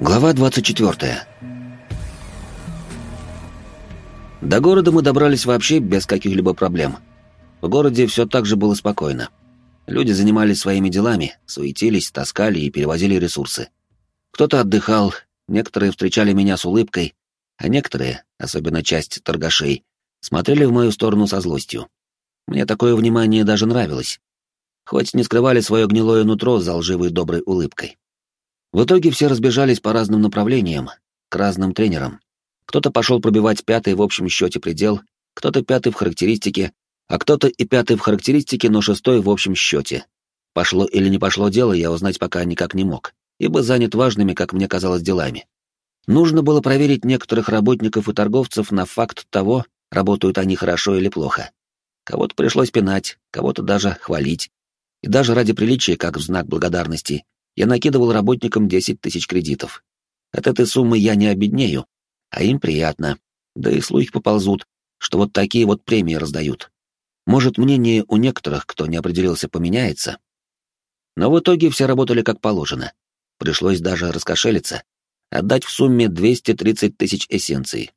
Глава 24. До города мы добрались вообще без каких-либо проблем. В городе все так же было спокойно. Люди занимались своими делами, суетились, таскали и перевозили ресурсы. Кто-то отдыхал, некоторые встречали меня с улыбкой, а некоторые, особенно часть торгашей, смотрели в мою сторону со злостью. Мне такое внимание даже нравилось. Хоть не скрывали свое гнилое нутро за лживой доброй улыбкой. В итоге все разбежались по разным направлениям, к разным тренерам. Кто-то пошел пробивать пятый в общем счете предел, кто-то пятый в характеристике, а кто-то и пятый в характеристике, но шестой в общем счете. Пошло или не пошло дело, я узнать пока никак не мог, ибо занят важными, как мне казалось, делами. Нужно было проверить некоторых работников и торговцев на факт того, работают они хорошо или плохо. Кого-то пришлось пинать, кого-то даже хвалить. И даже ради приличия, как в знак благодарности, я накидывал работникам 10 тысяч кредитов. От этой суммы я не обеднею, а им приятно. Да и слухи поползут, что вот такие вот премии раздают. Может, мнение у некоторых, кто не определился, поменяется. Но в итоге все работали как положено. Пришлось даже раскошелиться, отдать в сумме 230 тысяч эссенций.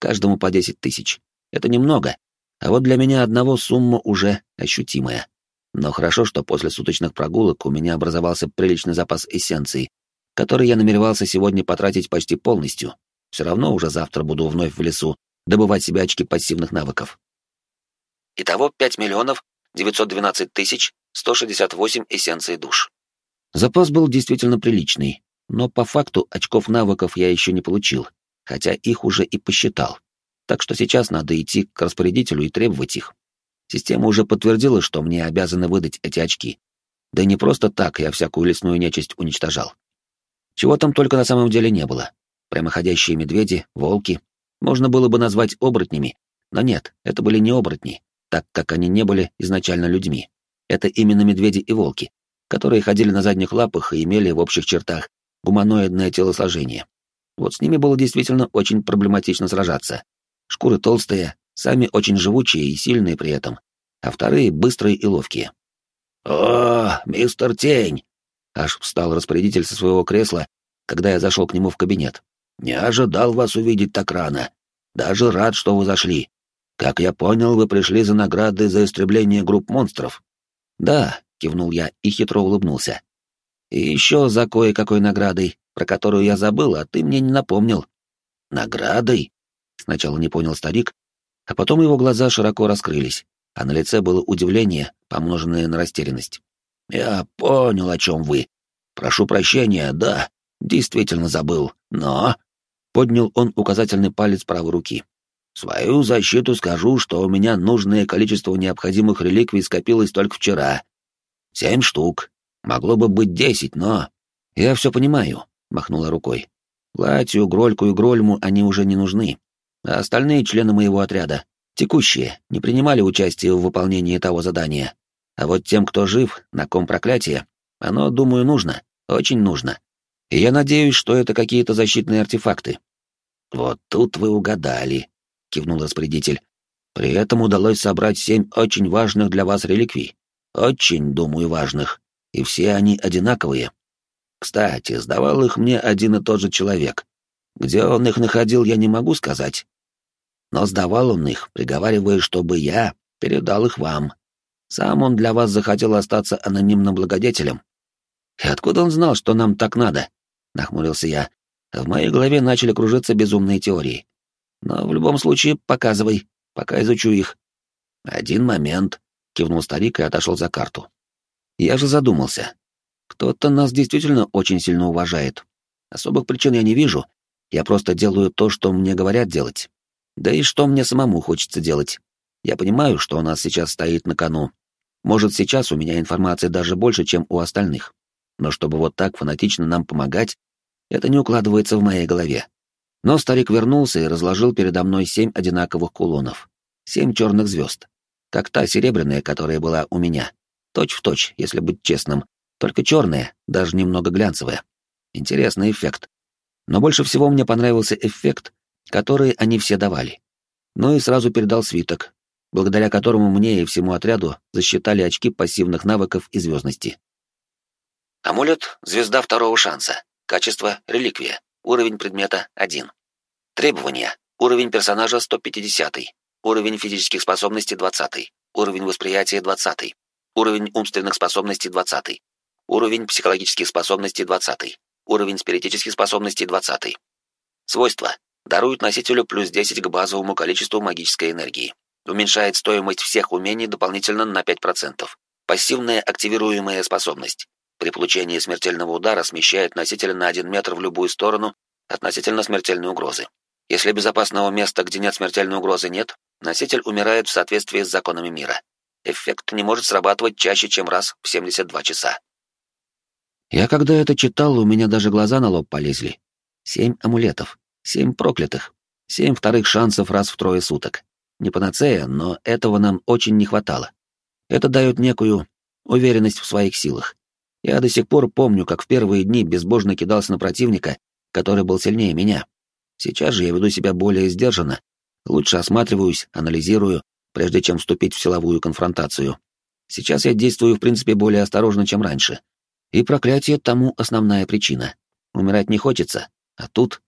Каждому по 10 тысяч. Это немного, а вот для меня одного сумма уже ощутимая. Но хорошо, что после суточных прогулок у меня образовался приличный запас эссенций, который я намеревался сегодня потратить почти полностью. Все равно уже завтра буду вновь в лесу добывать себе очки пассивных навыков. Итого 5 миллионов 912 тысяч 168 эссенций душ. Запас был действительно приличный, но по факту очков навыков я еще не получил, хотя их уже и посчитал. Так что сейчас надо идти к распорядителю и требовать их. Система уже подтвердила, что мне обязаны выдать эти очки. Да не просто так я всякую лесную нечисть уничтожал. Чего там только на самом деле не было. Прямоходящие медведи, волки. Можно было бы назвать оборотнями, но нет, это были не оборотни, так как они не были изначально людьми. Это именно медведи и волки, которые ходили на задних лапах и имели в общих чертах гуманоидное телосложение. Вот с ними было действительно очень проблематично сражаться. Шкуры толстые, Сами очень живучие и сильные при этом, а вторые — быстрые и ловкие. «О, мистер Тень!» Аж встал распорядитель со своего кресла, когда я зашел к нему в кабинет. «Не ожидал вас увидеть так рано. Даже рад, что вы зашли. Как я понял, вы пришли за награды за истребление групп монстров». «Да», — кивнул я и хитро улыбнулся. «И еще за кое-какой наградой, про которую я забыл, а ты мне не напомнил». «Наградой?» — сначала не понял старик, а потом его глаза широко раскрылись, а на лице было удивление, помноженное на растерянность. «Я понял, о чем вы. Прошу прощения, да, действительно забыл, но...» Поднял он указательный палец правой руки. «Свою защиту скажу, что у меня нужное количество необходимых реликвий скопилось только вчера. Семь штук. Могло бы быть десять, но...» «Я все понимаю», — махнула рукой. «Латию, Грольку и Грольму они уже не нужны а остальные члены моего отряда, текущие, не принимали участие в выполнении того задания. А вот тем, кто жив, на ком проклятие, оно, думаю, нужно, очень нужно. И я надеюсь, что это какие-то защитные артефакты. Вот тут вы угадали, кивнул распорядитель. При этом удалось собрать семь очень важных для вас реликвий. Очень, думаю, важных. И все они одинаковые. Кстати, сдавал их мне один и тот же человек. Где он их находил, я не могу сказать, но сдавал он их, приговаривая, чтобы я передал их вам. Сам он для вас захотел остаться анонимным благодетелем. И откуда он знал, что нам так надо? Нахмурился я. В моей голове начали кружиться безумные теории. Но в любом случае показывай, пока изучу их. Один момент, кивнул старик и отошел за карту. Я же задумался. Кто-то нас действительно очень сильно уважает. Особых причин я не вижу. Я просто делаю то, что мне говорят делать. Да и что мне самому хочется делать? Я понимаю, что у нас сейчас стоит на кону. Может, сейчас у меня информации даже больше, чем у остальных. Но чтобы вот так фанатично нам помогать, это не укладывается в моей голове. Но старик вернулся и разложил передо мной семь одинаковых кулонов. Семь черных звезд. Как та серебряная, которая была у меня. Точь в точь, если быть честным. Только черная, даже немного глянцевая. Интересный эффект. Но больше всего мне понравился эффект, которые они все давали. Ну и сразу передал свиток, благодаря которому мне и всему отряду засчитали очки пассивных навыков и звездности. Амулет — звезда второго шанса. Качество — реликвия. Уровень предмета — 1. Требования. Уровень персонажа 150. Уровень физических способностей 20. Уровень восприятия 20. Уровень умственных способностей 20. Уровень психологических способностей 20. Уровень спиритических способностей 20. Свойства. Дарует носителю плюс 10 к базовому количеству магической энергии. Уменьшает стоимость всех умений дополнительно на 5%. Пассивная активируемая способность. При получении смертельного удара смещает носителя на 1 метр в любую сторону относительно смертельной угрозы. Если безопасного места, где нет смертельной угрозы, нет, носитель умирает в соответствии с законами мира. Эффект не может срабатывать чаще, чем раз в 72 часа. Я когда это читал, у меня даже глаза на лоб полезли. Семь амулетов, семь проклятых, семь вторых шансов раз в трое суток. Не панацея, но этого нам очень не хватало. Это дает некую уверенность в своих силах. Я до сих пор помню, как в первые дни безбожно кидался на противника, который был сильнее меня, Сейчас же я веду себя более сдержанно, лучше осматриваюсь, анализирую, прежде чем вступить в силовую конфронтацию. Сейчас я действую, в принципе, более осторожно, чем раньше. И проклятие тому основная причина. Умирать не хочется, а тут...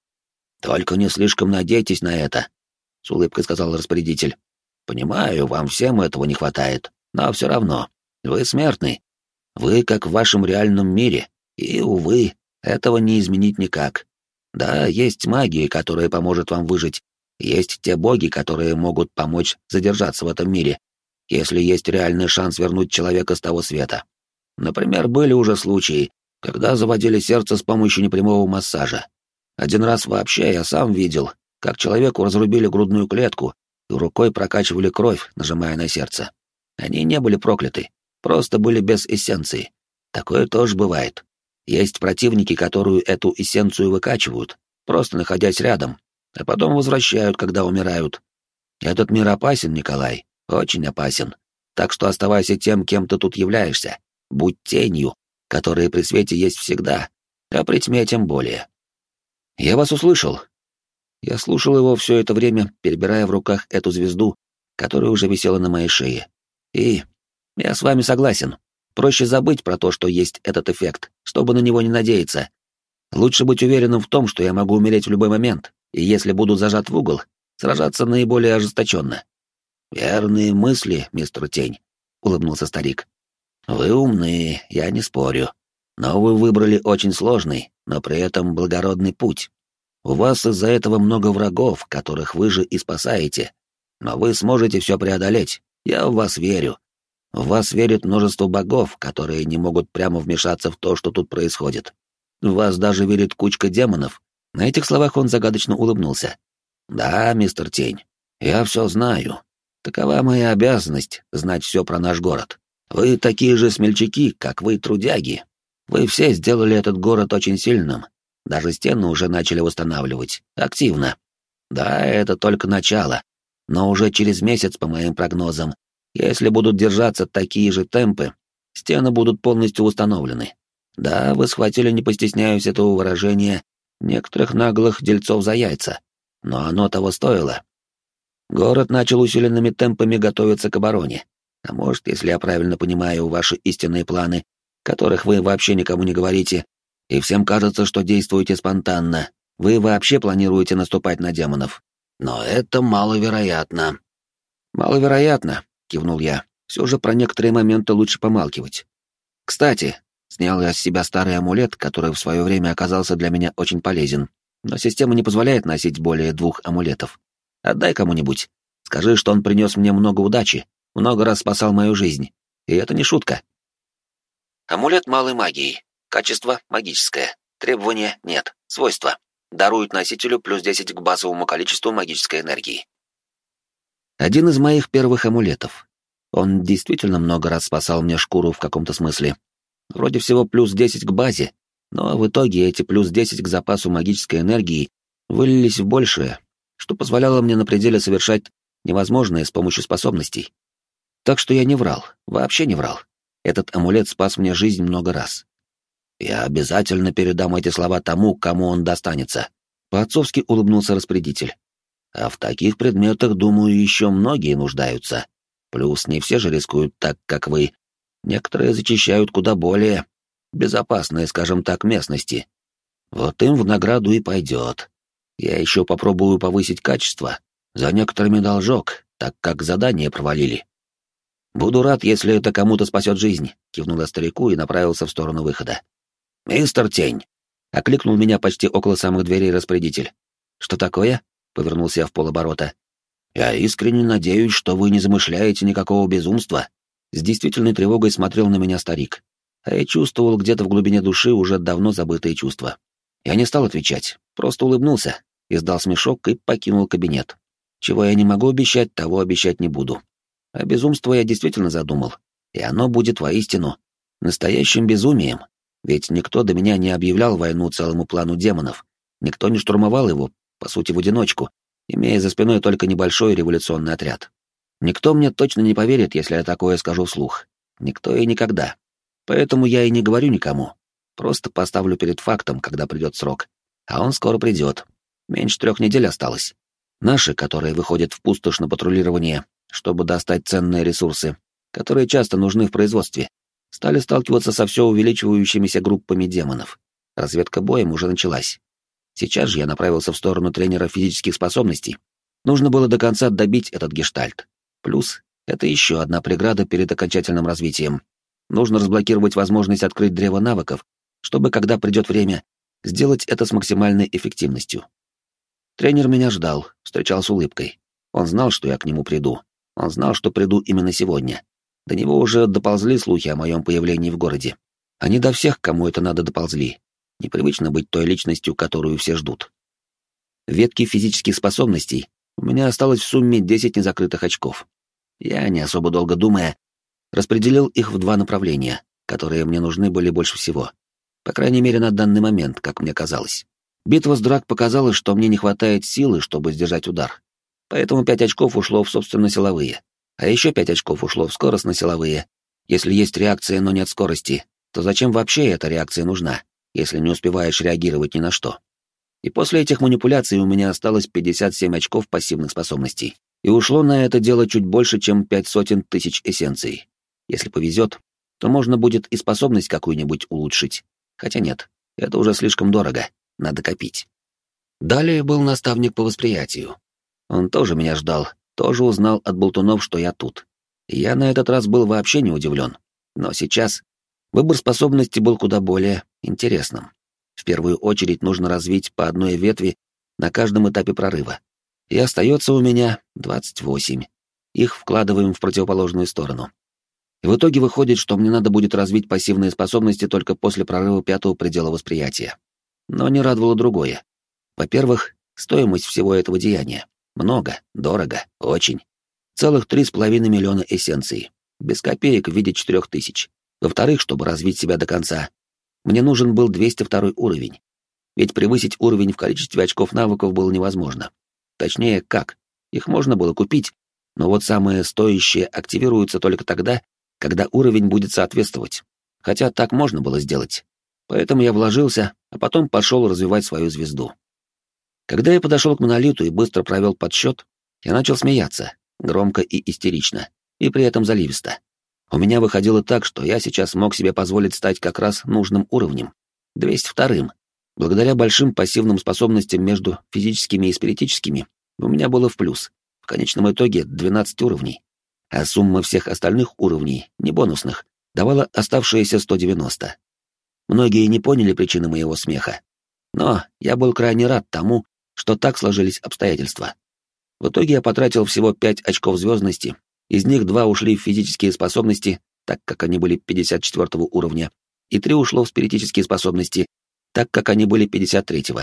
«Только не слишком надейтесь на это», — с улыбкой сказал распорядитель. «Понимаю, вам всем этого не хватает, но все равно. Вы смертный. Вы как в вашем реальном мире, и, увы, этого не изменить никак. Да, есть магия, которая поможет вам выжить. Есть те боги, которые могут помочь задержаться в этом мире, если есть реальный шанс вернуть человека с того света. Например, были уже случаи, когда заводили сердце с помощью непрямого массажа. Один раз вообще я сам видел, как человеку разрубили грудную клетку и рукой прокачивали кровь, нажимая на сердце. Они не были прокляты, просто были без эссенции. Такое тоже бывает. Есть противники, которые эту эссенцию выкачивают, просто находясь рядом, а потом возвращают, когда умирают. Этот мир опасен, Николай, очень опасен. Так что оставайся тем, кем ты тут являешься. Будь тенью, которая при свете есть всегда, а при тьме тем более. Я вас услышал. Я слушал его все это время, перебирая в руках эту звезду, которая уже висела на моей шее. И я с вами согласен. Проще забыть про то, что есть этот эффект, чтобы на него не надеяться. Лучше быть уверенным в том, что я могу умереть в любой момент, и если буду зажат в угол, сражаться наиболее ожесточенно. «Верные мысли, мистер Тень», — улыбнулся старик. «Вы умны, я не спорю. Но вы выбрали очень сложный, но при этом благородный путь. У вас из-за этого много врагов, которых вы же и спасаете. Но вы сможете все преодолеть, я в вас верю. В вас верит множество богов, которые не могут прямо вмешаться в то, что тут происходит. В вас даже верит кучка демонов. На этих словах он загадочно улыбнулся. Да, мистер Тень, я все знаю. Такова моя обязанность — знать все про наш город. Вы такие же смельчаки, как вы, трудяги. Вы все сделали этот город очень сильным. Даже стены уже начали восстанавливать. Активно. Да, это только начало. Но уже через месяц, по моим прогнозам, если будут держаться такие же темпы, стены будут полностью установлены. Да, вы схватили, не постесняюсь этого выражения, некоторых наглых дельцов за яйца, но оно того стоило. Город начал усиленными темпами готовиться к обороне. А может, если я правильно понимаю ваши истинные планы, которых вы вообще никому не говорите, и всем кажется, что действуете спонтанно, вы вообще планируете наступать на демонов. Но это маловероятно. Маловероятно, — кивнул я. «Все же про некоторые моменты лучше помалкивать. Кстати, снял я с себя старый амулет, который в свое время оказался для меня очень полезен, но система не позволяет носить более двух амулетов. Отдай кому-нибудь. Скажи, что он принес мне много удачи, много раз спасал мою жизнь. И это не шутка». Амулет малой магии. Качество — магическое. Требования — нет. Свойства. Дарует носителю плюс 10 к базовому количеству магической энергии. Один из моих первых амулетов. Он действительно много раз спасал мне шкуру в каком-то смысле. Вроде всего плюс 10 к базе, но в итоге эти плюс 10 к запасу магической энергии вылились в большее, что позволяло мне на пределе совершать невозможное с помощью способностей. Так что я не врал, вообще не врал. Этот амулет спас мне жизнь много раз. Я обязательно передам эти слова тому, кому он достанется. По-отцовски улыбнулся распорядитель. А в таких предметах, думаю, еще многие нуждаются. Плюс не все же рискуют так, как вы. Некоторые зачищают куда более безопасные, скажем так, местности. Вот им в награду и пойдет. Я еще попробую повысить качество. За некоторыми должок, так как задание провалили. Буду рад, если это кому-то спасет жизнь, кивнул я старику и направился в сторону выхода. Мистер Тень, окликнул меня почти около самых дверей распорядитель. Что такое? повернулся я в полоборота. Я искренне надеюсь, что вы не замышляете никакого безумства. С действительной тревогой смотрел на меня старик, а я чувствовал где-то в глубине души уже давно забытые чувства. Я не стал отвечать, просто улыбнулся, издал смешок и покинул кабинет. Чего я не могу обещать, того обещать не буду. А безумство я действительно задумал, и оно будет воистину настоящим безумием, ведь никто до меня не объявлял войну целому плану демонов, никто не штурмовал его, по сути, в одиночку, имея за спиной только небольшой революционный отряд. Никто мне точно не поверит, если я такое скажу вслух. Никто и никогда. Поэтому я и не говорю никому, Просто поставлю перед фактом, когда придет срок. А он скоро придет. Меньше трех недель осталось. Наши, которые выходят в пустошь на патрулирование, чтобы достать ценные ресурсы, которые часто нужны в производстве, стали сталкиваться со все увеличивающимися группами демонов. Разведка боем уже началась. Сейчас же я направился в сторону тренера физических способностей. Нужно было до конца добить этот гештальт. Плюс это еще одна преграда перед окончательным развитием. Нужно разблокировать возможность открыть древо навыков чтобы, когда придет время, сделать это с максимальной эффективностью. Тренер меня ждал, встречал с улыбкой. Он знал, что я к нему приду. Он знал, что приду именно сегодня. До него уже доползли слухи о моем появлении в городе. Они до всех, кому это надо, доползли. Непривычно быть той личностью, которую все ждут. Ветки физических способностей у меня осталось в сумме 10 незакрытых очков. Я, не особо долго думая, распределил их в два направления, которые мне нужны были больше всего. По крайней мере, на данный момент, как мне казалось. Битва с Драк показала, что мне не хватает силы, чтобы сдержать удар. Поэтому пять очков ушло в собственно силовые. А еще пять очков ушло в скоростно-силовые. Если есть реакция, но нет скорости, то зачем вообще эта реакция нужна, если не успеваешь реагировать ни на что? И после этих манипуляций у меня осталось 57 очков пассивных способностей. И ушло на это дело чуть больше, чем пять сотен тысяч эссенций. Если повезет, то можно будет и способность какую-нибудь улучшить. Хотя нет, это уже слишком дорого, надо копить. Далее был наставник по восприятию. Он тоже меня ждал, тоже узнал от болтунов, что я тут. я на этот раз был вообще не удивлен. Но сейчас выбор способности был куда более интересным. В первую очередь нужно развить по одной ветви на каждом этапе прорыва. И остается у меня 28. Их вкладываем в противоположную сторону. И в итоге выходит, что мне надо будет развить пассивные способности только после прорыва пятого предела восприятия. Но не радовало другое. Во-первых, стоимость всего этого деяния. Много, дорого, очень. Целых три с половиной миллиона эссенций. Без копеек в виде четырех тысяч. Во-вторых, чтобы развить себя до конца, мне нужен был 202 уровень. Ведь превысить уровень в количестве очков навыков было невозможно. Точнее, как? Их можно было купить, но вот самые стоящие активируются только тогда, когда уровень будет соответствовать. Хотя так можно было сделать. Поэтому я вложился, а потом пошел развивать свою звезду. Когда я подошел к монолиту и быстро провел подсчет, я начал смеяться, громко и истерично, и при этом заливисто. У меня выходило так, что я сейчас мог себе позволить стать как раз нужным уровнем, 202-м. Благодаря большим пассивным способностям между физическими и спиритическими у меня было в плюс. В конечном итоге 12 уровней а сумма всех остальных уровней, не бонусных, давала оставшиеся 190. Многие не поняли причины моего смеха, но я был крайне рад тому, что так сложились обстоятельства. В итоге я потратил всего 5 очков звездности, из них два ушли в физические способности, так как они были 54 уровня, и три ушло в спиритические способности, так как они были 53-го.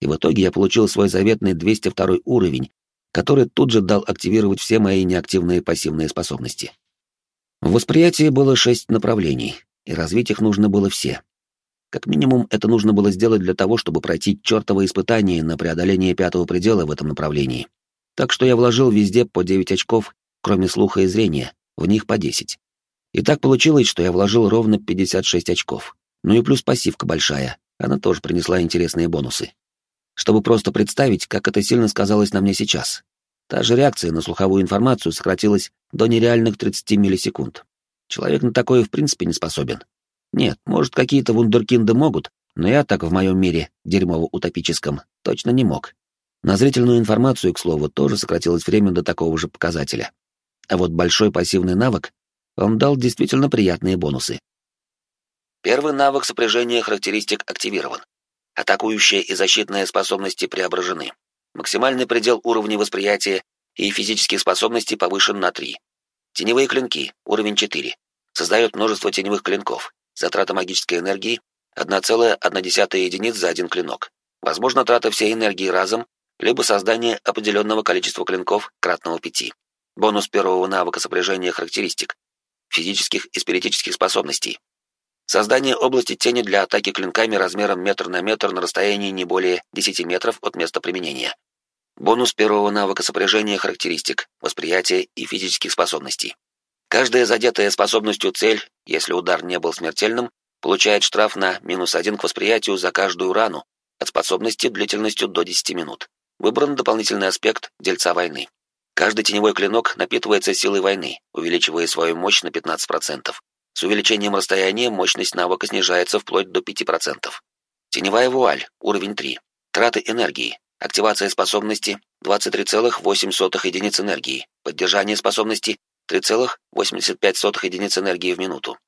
И в итоге я получил свой заветный 202 уровень, который тут же дал активировать все мои неактивные пассивные способности. В восприятии было шесть направлений, и развить их нужно было все. Как минимум, это нужно было сделать для того, чтобы пройти чертово испытание на преодоление пятого предела в этом направлении. Так что я вложил везде по 9 очков, кроме слуха и зрения, в них по 10. И так получилось, что я вложил ровно 56 очков. Ну и плюс пассивка большая, она тоже принесла интересные бонусы чтобы просто представить, как это сильно сказалось на мне сейчас. Та же реакция на слуховую информацию сократилась до нереальных 30 миллисекунд. Человек на такое в принципе не способен. Нет, может, какие-то вундеркинды могут, Но я так в моем мире, дерьмово-утопическом, точно не мог. На зрительную информацию, к слову, тоже сократилось время до такого же показателя. А вот большой пассивный навык, он дал действительно приятные бонусы. Первый навык сопряжения характеристик активирован. Атакующие и защитные способности преображены. Максимальный предел уровня восприятия и физических способностей повышен на 3. Теневые клинки, уровень 4. Создает множество теневых клинков. Затрата магической энергии 1,1 единиц за один клинок. Возможно, трата всей энергии разом, либо создание определенного количества клинков кратного 5. Бонус первого навыка сопряжения характеристик, физических и спиритических способностей. Создание области тени для атаки клинками размером метр на метр на расстоянии не более 10 метров от места применения. Бонус первого навыка сопряжения характеристик, восприятия и физических способностей. Каждая задетая способностью цель, если удар не был смертельным, получает штраф на минус один к восприятию за каждую рану от способности длительностью до 10 минут. Выбран дополнительный аспект дельца войны. Каждый теневой клинок напитывается силой войны, увеличивая свою мощь на 15%. С увеличением расстояния мощность навыка снижается вплоть до 5%. Теневая вуаль, уровень 3. Траты энергии. Активация способности 23,8 единиц энергии. Поддержание способности 3,85 единиц энергии в минуту.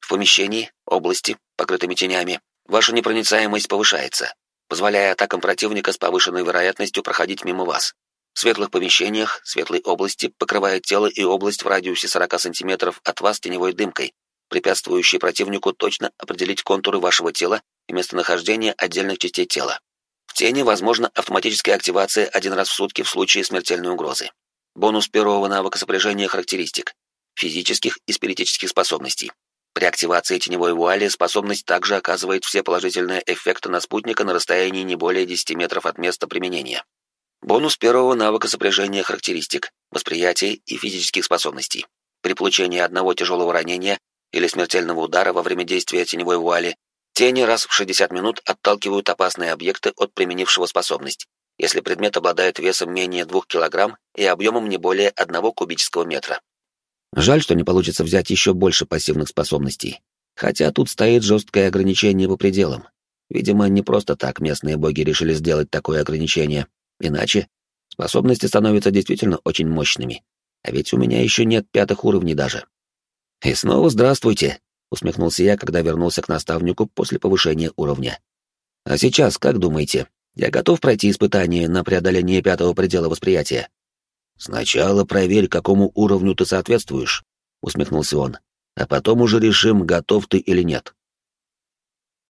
В помещении, области, покрытыми тенями, ваша непроницаемость повышается, позволяя атакам противника с повышенной вероятностью проходить мимо вас. В светлых помещениях, светлой области покрывает тело и область в радиусе 40 сантиметров от вас теневой дымкой, препятствующей противнику точно определить контуры вашего тела и местонахождение отдельных частей тела тени возможна автоматическая активация один раз в сутки в случае смертельной угрозы. Бонус первого навыка сопряжения характеристик, физических и спиритических способностей. При активации теневой вуали способность также оказывает все положительные эффекты на спутника на расстоянии не более 10 метров от места применения. Бонус первого навыка сопряжения характеристик, восприятия и физических способностей. При получении одного тяжелого ранения или смертельного удара во время действия теневой вуали Тени раз в 60 минут отталкивают опасные объекты от применившего способность, если предмет обладает весом менее 2 кг и объемом не более 1 кубического метра. Жаль, что не получится взять еще больше пассивных способностей. Хотя тут стоит жесткое ограничение по пределам. Видимо, не просто так местные боги решили сделать такое ограничение. Иначе способности становятся действительно очень мощными. А ведь у меня еще нет пятых уровней даже. И снова здравствуйте, — усмехнулся я, когда вернулся к наставнику после повышения уровня. «А сейчас, как думаете, я готов пройти испытание на преодоление пятого предела восприятия?» «Сначала проверь, какому уровню ты соответствуешь», — усмехнулся он, «а потом уже решим, готов ты или нет».